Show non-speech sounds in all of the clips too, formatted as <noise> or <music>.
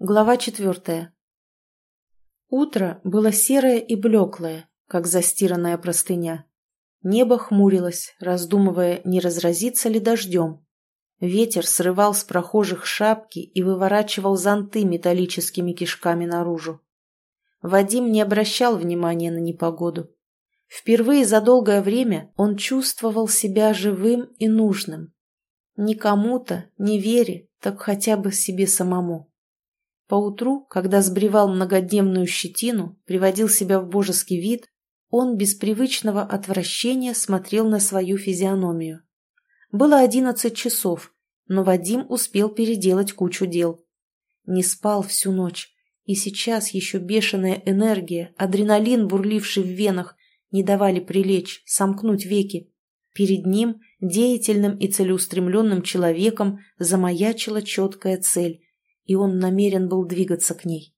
Глава четвертая. Утро было серое и блеклое, как застиранная простыня. Небо хмурилось, раздумывая, не разразится ли дождем. Ветер срывал с прохожих шапки и выворачивал зонты металлическими кишками наружу. Вадим не обращал внимания на непогоду. Впервые за долгое время он чувствовал себя живым и нужным. Не кому-то, не вере, так хотя бы себе самому. Поутру, когда сбривал многодневную щетину, приводил себя в божеский вид, он без привычного отвращения смотрел на свою физиономию. Было одиннадцать часов, но Вадим успел переделать кучу дел. Не спал всю ночь, и сейчас еще бешеная энергия, адреналин, бурливший в венах, не давали прилечь, сомкнуть веки. Перед ним, деятельным и целеустремленным человеком, замаячила четкая цель и он намерен был двигаться к ней.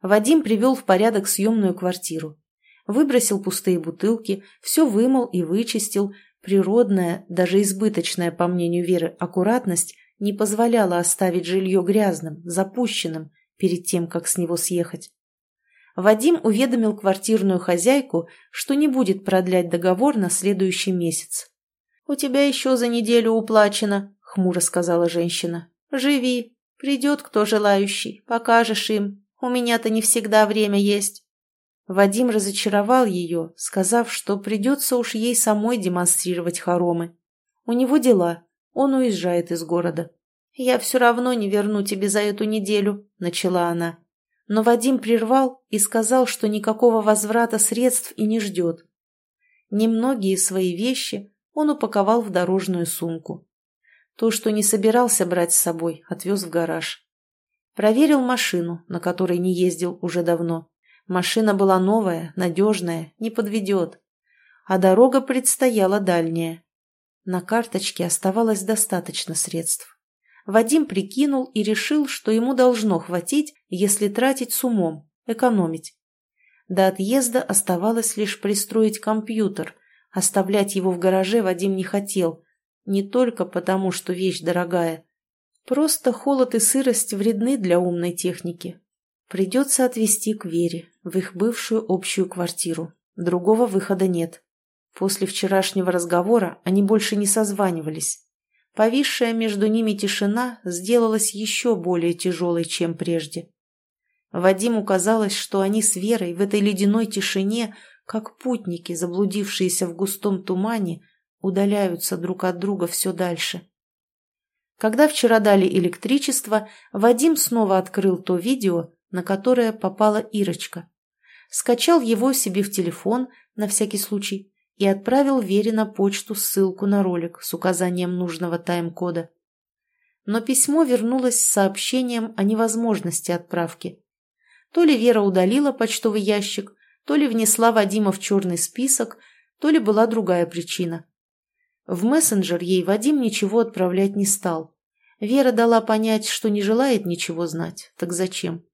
Вадим привел в порядок съемную квартиру. Выбросил пустые бутылки, все вымыл и вычистил. Природная, даже избыточная, по мнению Веры, аккуратность не позволяла оставить жилье грязным, запущенным, перед тем, как с него съехать. Вадим уведомил квартирную хозяйку, что не будет продлять договор на следующий месяц. «У тебя еще за неделю уплачено», — хмуро сказала женщина. «Живи, Придет кто желающий, покажешь им. У меня-то не всегда время есть. Вадим разочаровал ее, сказав, что придется уж ей самой демонстрировать хоромы. У него дела, он уезжает из города. «Я все равно не верну тебе за эту неделю», — начала она. Но Вадим прервал и сказал, что никакого возврата средств и не ждет. Немногие свои вещи он упаковал в дорожную сумку. То, что не собирался брать с собой, отвез в гараж. Проверил машину, на которой не ездил уже давно. Машина была новая, надежная, не подведет. А дорога предстояла дальняя. На карточке оставалось достаточно средств. Вадим прикинул и решил, что ему должно хватить, если тратить с умом, экономить. До отъезда оставалось лишь пристроить компьютер. Оставлять его в гараже Вадим не хотел, не только потому, что вещь дорогая. Просто холод и сырость вредны для умной техники. Придется отвезти к Вере, в их бывшую общую квартиру. Другого выхода нет. После вчерашнего разговора они больше не созванивались. Повисшая между ними тишина сделалась еще более тяжелой, чем прежде. Вадиму казалось, что они с Верой в этой ледяной тишине, как путники, заблудившиеся в густом тумане, удаляются друг от друга все дальше. Когда вчера дали электричество, Вадим снова открыл то видео, на которое попала Ирочка. Скачал его себе в телефон, на всякий случай, и отправил Вере на почту ссылку на ролик с указанием нужного тайм-кода. Но письмо вернулось с сообщением о невозможности отправки. То ли Вера удалила почтовый ящик, то ли внесла Вадима в черный список, то ли была другая причина. В мессенджер ей Вадим ничего отправлять не стал. Вера дала понять, что не желает ничего знать. Так зачем?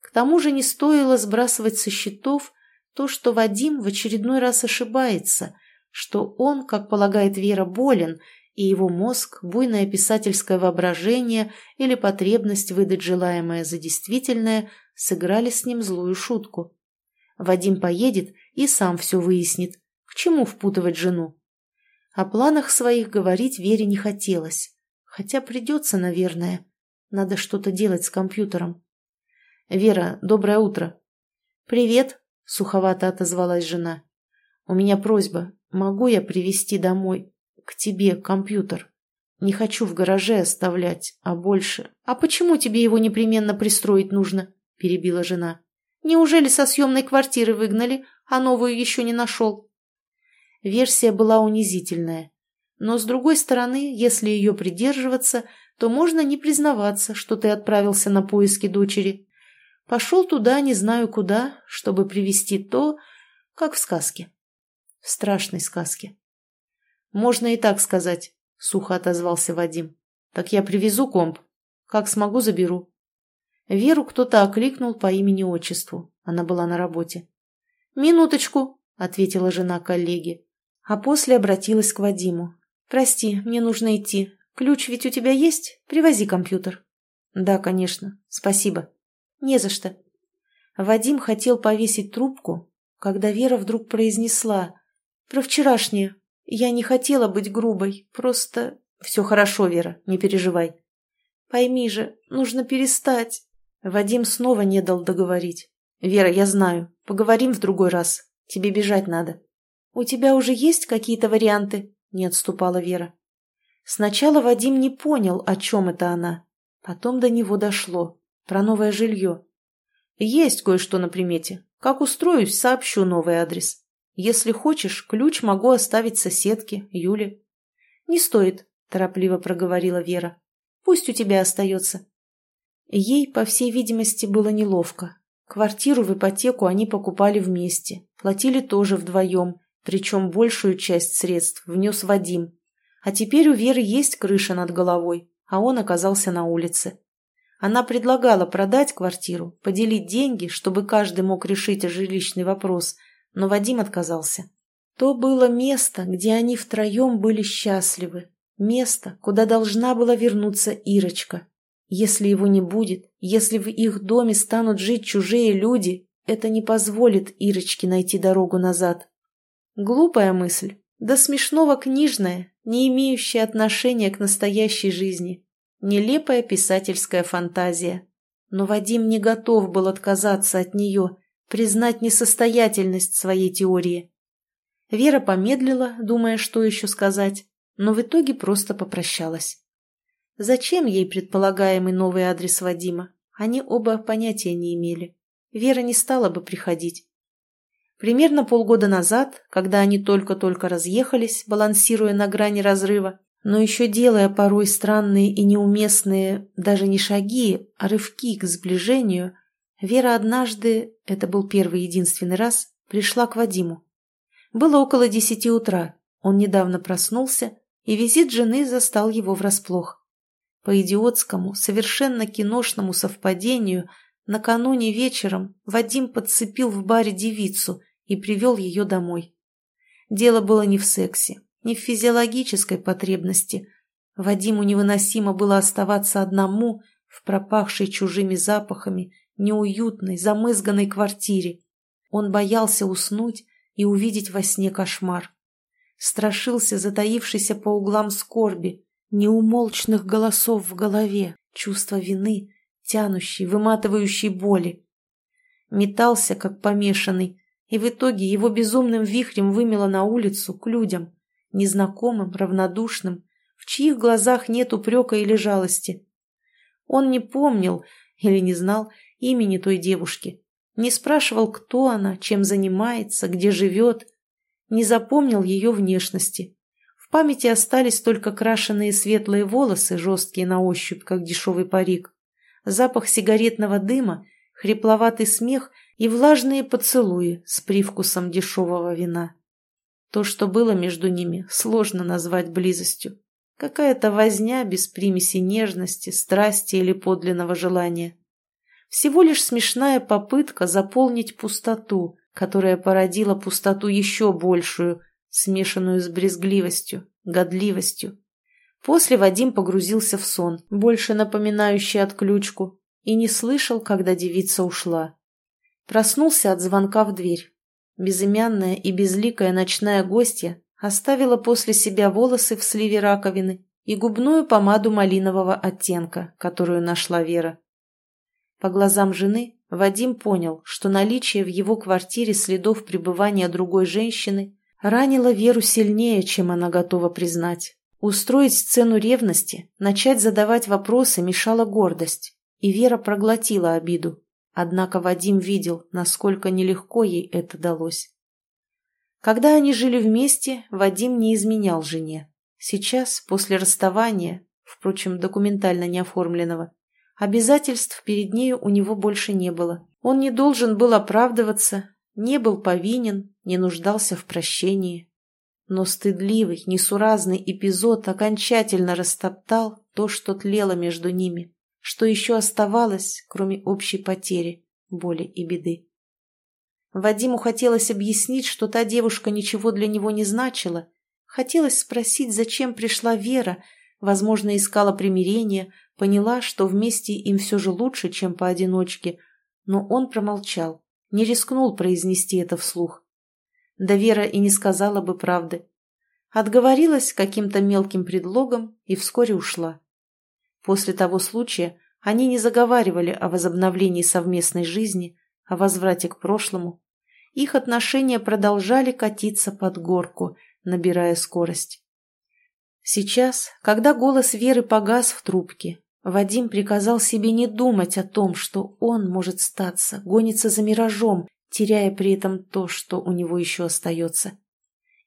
К тому же не стоило сбрасывать со счетов то, что Вадим в очередной раз ошибается, что он, как полагает Вера, болен, и его мозг, буйное писательское воображение или потребность выдать желаемое за действительное сыграли с ним злую шутку. Вадим поедет и сам все выяснит. К чему впутывать жену? О планах своих говорить Вере не хотелось. Хотя придется, наверное. Надо что-то делать с компьютером. «Вера, доброе утро». «Привет», — суховато отозвалась жена. «У меня просьба. Могу я привезти домой, к тебе, компьютер? Не хочу в гараже оставлять, а больше...» «А почему тебе его непременно пристроить нужно?» — перебила жена. «Неужели со съемной квартиры выгнали, а новую еще не нашел?» Версия была унизительная. Но, с другой стороны, если ее придерживаться, то можно не признаваться, что ты отправился на поиски дочери. Пошел туда, не знаю куда, чтобы привести то, как в сказке. В страшной сказке. «Можно и так сказать», — сухо отозвался Вадим. «Так я привезу комп. Как смогу, заберу». Веру кто-то окликнул по имени-отчеству. Она была на работе. «Минуточку», — ответила жена коллеги а после обратилась к Вадиму. «Прости, мне нужно идти. Ключ ведь у тебя есть? Привози компьютер». Да, конечно. Спасибо. Не за что. Вадим хотел повесить трубку, когда Вера вдруг произнесла «Про вчерашнее. Я не хотела быть грубой, просто...» «Все хорошо, Вера, не переживай». «Пойми же, нужно перестать». Вадим снова не дал договорить. «Вера, я знаю. Поговорим в другой раз. Тебе бежать надо». «У тебя уже есть какие-то варианты?» – не отступала Вера. Сначала Вадим не понял, о чем это она. Потом до него дошло. Про новое жилье. «Есть кое-что на примете. Как устроюсь, сообщу новый адрес. Если хочешь, ключ могу оставить соседке, Юле». «Не стоит», – торопливо проговорила Вера. «Пусть у тебя остается». Ей, по всей видимости, было неловко. Квартиру в ипотеку они покупали вместе, платили тоже вдвоем, причем большую часть средств внес Вадим. А теперь у Веры есть крыша над головой, а он оказался на улице. Она предлагала продать квартиру, поделить деньги, чтобы каждый мог решить жилищный вопрос, но Вадим отказался. То было место, где они втроем были счастливы, место, куда должна была вернуться Ирочка. Если его не будет, если в их доме станут жить чужие люди, это не позволит Ирочке найти дорогу назад. Глупая мысль, да смешного книжная, не имеющая отношения к настоящей жизни. Нелепая писательская фантазия. Но Вадим не готов был отказаться от нее, признать несостоятельность своей теории. Вера помедлила, думая, что еще сказать, но в итоге просто попрощалась. Зачем ей предполагаемый новый адрес Вадима? Они оба понятия не имели. Вера не стала бы приходить. Примерно полгода назад, когда они только-только разъехались, балансируя на грани разрыва, но еще делая порой странные и неуместные даже не шаги, а рывки к сближению, Вера однажды, это был первый единственный раз, пришла к Вадиму. Было около десяти утра, он недавно проснулся, и визит жены застал его врасплох. По идиотскому, совершенно киношному совпадению, накануне вечером Вадим подцепил в баре девицу и привел ее домой. Дело было не в сексе, не в физиологической потребности. Вадиму невыносимо было оставаться одному в пропахшей чужими запахами, неуютной, замызганной квартире. Он боялся уснуть и увидеть во сне кошмар. Страшился затаившейся по углам скорби, неумолчных голосов в голове, чувство вины, тянущей, выматывающей боли. Метался, как помешанный, и в итоге его безумным вихрем вымело на улицу, к людям, незнакомым, равнодушным, в чьих глазах нет упрека или жалости. Он не помнил или не знал имени той девушки, не спрашивал, кто она, чем занимается, где живет, не запомнил ее внешности, в памяти остались только крашеные светлые волосы, жесткие на ощупь, как дешевый парик, запах сигаретного дыма, хрипловатый смех и влажные поцелуи с привкусом дешевого вина. То, что было между ними, сложно назвать близостью. Какая-то возня без примеси нежности, страсти или подлинного желания. Всего лишь смешная попытка заполнить пустоту, которая породила пустоту еще большую, смешанную с брезгливостью, годливостью. После Вадим погрузился в сон, больше напоминающий отключку, и не слышал, когда девица ушла. Проснулся от звонка в дверь. Безымянная и безликая ночная гостья оставила после себя волосы в сливе раковины и губную помаду малинового оттенка, которую нашла Вера. По глазам жены Вадим понял, что наличие в его квартире следов пребывания другой женщины ранила Веру сильнее, чем она готова признать. Устроить сцену ревности, начать задавать вопросы мешала гордость, и Вера проглотила обиду. Однако Вадим видел, насколько нелегко ей это далось. Когда они жили вместе, Вадим не изменял жене. Сейчас, после расставания, впрочем, документально не оформленного, обязательств перед нею у него больше не было. Он не должен был оправдываться, не был повинен, не нуждался в прощении. Но стыдливый, несуразный эпизод окончательно растоптал то, что тлело между ними, что еще оставалось, кроме общей потери, боли и беды. Вадиму хотелось объяснить, что та девушка ничего для него не значила, хотелось спросить, зачем пришла Вера, возможно, искала примирения, поняла, что вместе им все же лучше, чем поодиночке, но он промолчал, не рискнул произнести это вслух. Да Вера и не сказала бы правды. Отговорилась каким-то мелким предлогом и вскоре ушла. После того случая они не заговаривали о возобновлении совместной жизни, о возврате к прошлому. Их отношения продолжали катиться под горку, набирая скорость. Сейчас, когда голос Веры погас в трубке, Вадим приказал себе не думать о том, что он может статься, гонится за миражом, теряя при этом то, что у него еще остается.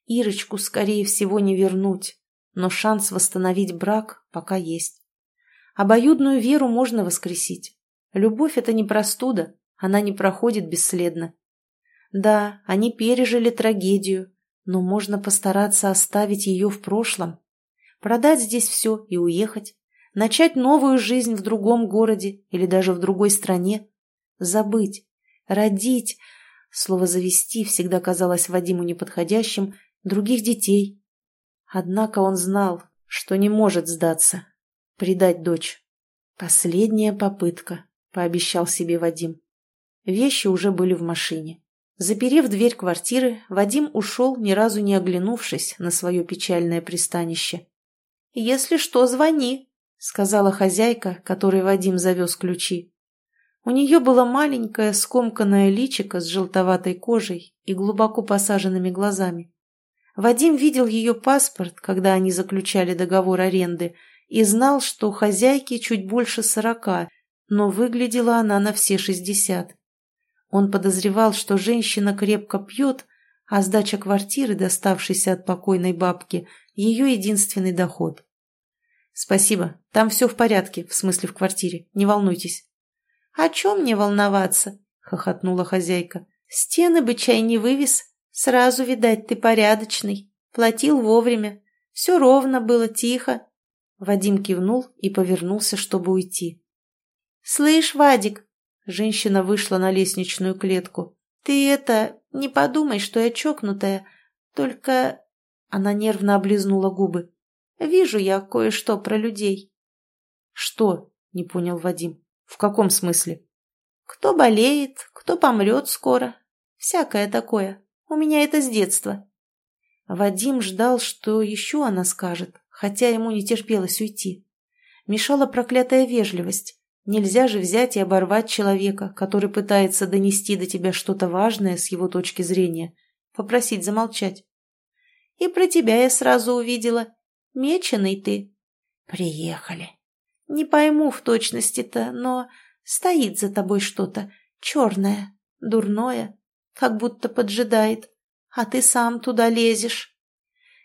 Ирочку, скорее всего, не вернуть, но шанс восстановить брак пока есть. Обоюдную веру можно воскресить. Любовь – это не простуда, она не проходит бесследно. Да, они пережили трагедию, но можно постараться оставить ее в прошлом. Продать здесь все и уехать. Начать новую жизнь в другом городе или даже в другой стране. Забыть. Родить. Слово «завести» всегда казалось Вадиму неподходящим. Других детей. Однако он знал, что не может сдаться. Предать дочь. Последняя попытка, пообещал себе Вадим. Вещи уже были в машине. Заперев дверь квартиры, Вадим ушел, ни разу не оглянувшись на свое печальное пристанище. «Если что, звони», — сказала хозяйка, которой Вадим завез ключи. У нее было маленькое скомканное личико с желтоватой кожей и глубоко посаженными глазами. Вадим видел ее паспорт, когда они заключали договор аренды, и знал, что хозяйке чуть больше сорока, но выглядела она на все шестьдесят. Он подозревал, что женщина крепко пьет, а сдача квартиры, доставшейся от покойной бабки, ее единственный доход. «Спасибо, там все в порядке, в смысле в квартире, не волнуйтесь». «О чем мне волноваться?» — хохотнула хозяйка. «Стены бы чай не вывез. Сразу, видать, ты порядочный. Платил вовремя. Все ровно было, тихо». Вадим кивнул и повернулся, чтобы уйти. «Слышь, Вадик, Женщина вышла на лестничную клетку. «Ты это... Не подумай, что я чокнутая. Только...» Она нервно облизнула губы. «Вижу я кое-что про людей». «Что?» — не понял Вадим. «В каком смысле?» «Кто болеет, кто помрет скоро. Всякое такое. У меня это с детства». Вадим ждал, что еще она скажет, хотя ему не терпелось уйти. Мешала проклятая вежливость. Нельзя же взять и оборвать человека, который пытается донести до тебя что-то важное с его точки зрения, попросить замолчать. И про тебя я сразу увидела. Меченый ты. Приехали. Не пойму в точности-то, но стоит за тобой что-то черное, дурное, как будто поджидает, а ты сам туда лезешь.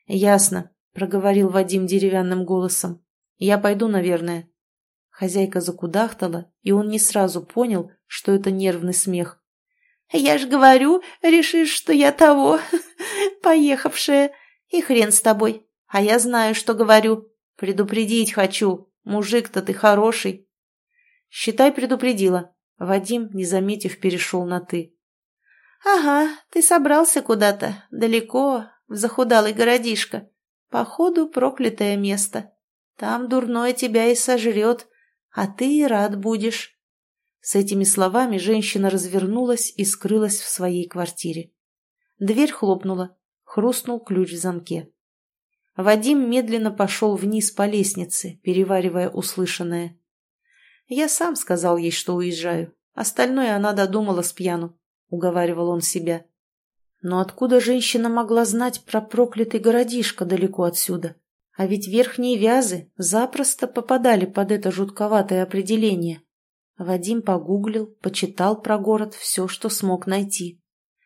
Ясно, проговорил Вадим деревянным голосом. Я пойду, наверное. Хозяйка закудахтала, и он не сразу понял, что это нервный смех. «Я ж говорю, решишь, что я того, <laughs> поехавшая. И хрен с тобой. А я знаю, что говорю. Предупредить хочу. Мужик-то ты хороший». «Считай, предупредила». Вадим, не заметив, перешел на «ты». «Ага, ты собрался куда-то, далеко, в захудалый городишко. Походу, проклятое место. Там дурное тебя и сожрет, а ты рад будешь». С этими словами женщина развернулась и скрылась в своей квартире. Дверь хлопнула, хрустнул ключ в замке. Вадим медленно пошел вниз по лестнице, переваривая услышанное. «Я сам сказал ей, что уезжаю. Остальное она додумала с пьяну», — уговаривал он себя. Но откуда женщина могла знать про проклятый городишко далеко отсюда? А ведь верхние вязы запросто попадали под это жутковатое определение. Вадим погуглил, почитал про город все, что смог найти.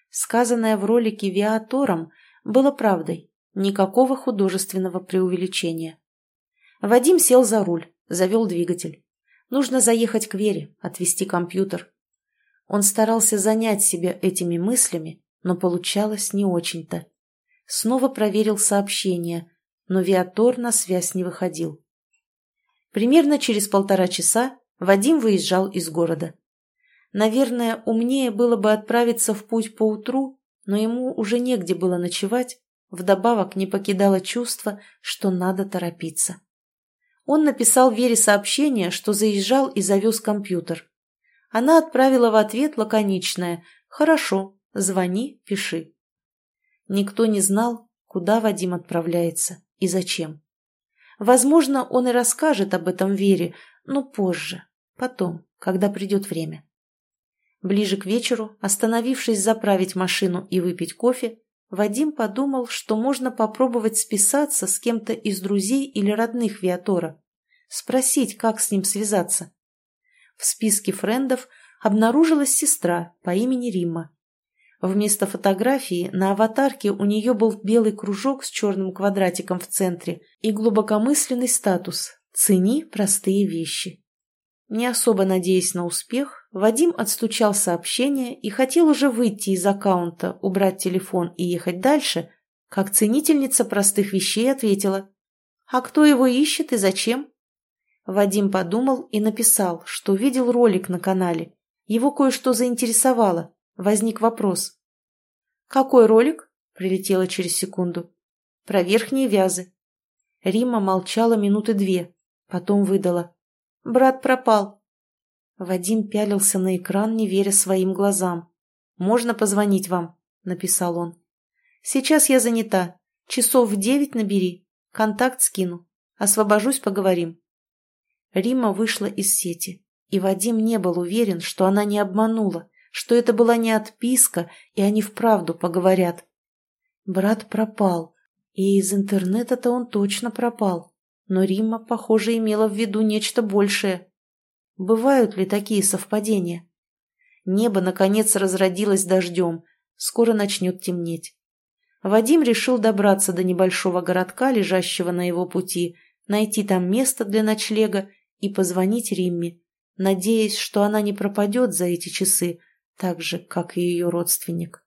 Сказанное в ролике Виатором было правдой, никакого художественного преувеличения. Вадим сел за руль, завел двигатель. Нужно заехать к Вере, отвезти компьютер. Он старался занять себя этими мыслями, но получалось не очень-то. Снова проверил сообщения, но Виатор на связь не выходил. Примерно через полтора часа Вадим выезжал из города. Наверное, умнее было бы отправиться в путь поутру, но ему уже негде было ночевать, вдобавок не покидало чувство, что надо торопиться. Он написал Вере сообщение, что заезжал и завез компьютер. Она отправила в ответ лаконичное «Хорошо, звони, пиши». Никто не знал, куда Вадим отправляется и зачем. Возможно, он и расскажет об этом Вере, но позже, потом, когда придет время. Ближе к вечеру, остановившись заправить машину и выпить кофе, Вадим подумал, что можно попробовать списаться с кем-то из друзей или родных Виатора, спросить, как с ним связаться. В списке френдов обнаружилась сестра по имени Римма. Вместо фотографии на аватарке у нее был белый кружок с черным квадратиком в центре и глубокомысленный статус «Цени простые вещи». Не особо надеясь на успех, Вадим отстучал сообщение и хотел уже выйти из аккаунта, убрать телефон и ехать дальше, как ценительница простых вещей ответила. «А кто его ищет и зачем?» Вадим подумал и написал, что видел ролик на канале. Его кое-что заинтересовало. Возник вопрос. «Какой ролик?» – прилетело через секунду. «Про верхние вязы». Рима молчала минуты две, потом выдала. «Брат пропал. Вадим пялился на экран, не веря своим глазам. «Можно позвонить вам?» – написал он. «Сейчас я занята. Часов в девять набери. Контакт скину. Освобожусь, поговорим». Рима вышла из сети, и Вадим не был уверен, что она не обманула, что это была не отписка, и они вправду поговорят. Брат пропал, и из интернета-то он точно пропал. Но Рима, похоже, имела в виду нечто большее. Бывают ли такие совпадения? Небо, наконец, разродилось дождем. Скоро начнет темнеть. Вадим решил добраться до небольшого городка, лежащего на его пути, найти там место для ночлега и позвонить Римме, надеясь, что она не пропадет за эти часы, так же, как и ее родственник.